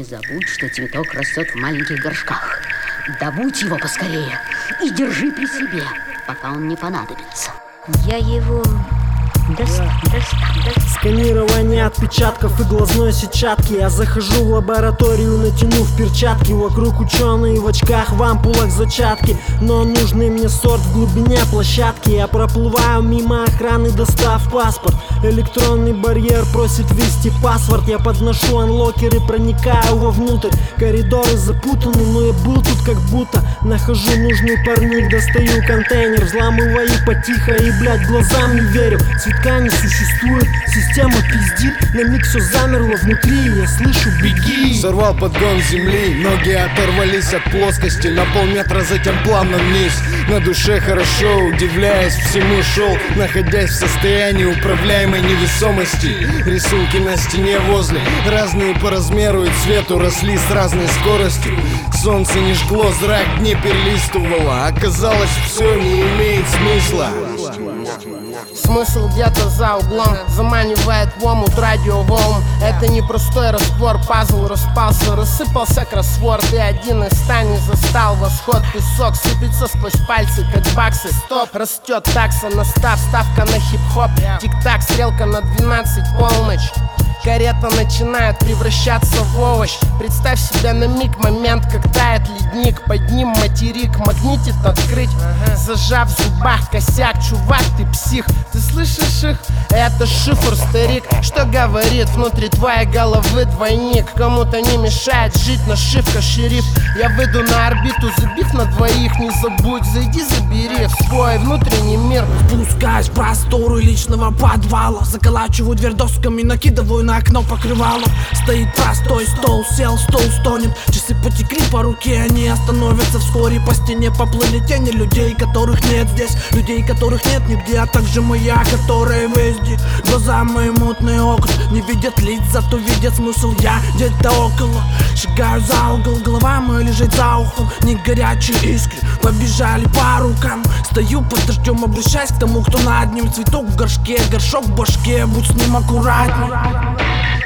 Не забудь, что цветок растет в маленьких горшках. Добудь его поскорее и держи при себе, пока он не понадобится. Я его. Сканирование отпечатков и глазной сетчатки. Я захожу в лабораторию, натянув перчатки. Вокруг ученые в очках, в ампулах зачатки. Но нужный мне сорт в глубине площадки. Я проплываю мимо охраны, достав паспорт. Электронный барьер просит ввести паспорт. Я подношу анлокер и проникаю вовнутрь. Коридоры запутаны, но я был тут как будто. Нахожу нужный парник, достаю контейнер Взламываю потихо и, блядь, глазам не верю. Цветка не существует, система пиздит. На миг все замерло внутри, я слышу «беги» Сорвал подгон земли, ноги оторвались от плоскости. На полметра затем плавно вниз. На душе хорошо, удивляясь всему шел Находясь в состоянии управляемой невесомости. Рисунки на стене возле Разные по размеру и цвету росли с разной скоростью. Солнце не жгло, зрак не перелистывало. Оказалось, все не имеет смысла Смысл где-то за углом Заманивает в омут радиоволн. Это не простой раствор, пазл распался Рассыпался кроссворд. И один из ста не застал Восход, песок сыпется сквозь пальцы, как баксы Стоп, растет такса, настав, ставка на хип-хоп. Тик-так, стрелка на 12, полночь Карета начинает превращаться в овощ. Представь себе на миг момент, как тает ледник. Под ним материк магнитит открыть. Зажав в зубах косяк, чувак, ты псих. Ты слышишь их? Это шифр, старик. Что говорит внутри твоей головы двойник? Кому-то не мешает жить нашивка шериф. Я выйду на орбиту, забив на двоих. Не забудь, зайди, забери в свой внутренний мир. Спускаюсь в просторы личного подвала. Заколачиваю дверь досками, накидываю на окно покрывало. Стоит простой стол, сел, стол стонет. Часы потекли по руке, они остановятся. Вскоре По стене поплыли тени людей, которых нет здесь. Людей, которых нет нигде, а также моя, которая везде Глаза мои мутные окна, не видят лиц, зато видят смысл. Я где-то около, шагаю за угол. Голова моя лежит за ухом, не горячие искры Побежали по рукам, стою под дождем Обращаясь к тому, кто над ним. Цветок в горшке, горшок в башке, будь с ним аккуратней Bye.